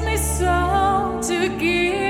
me song to give.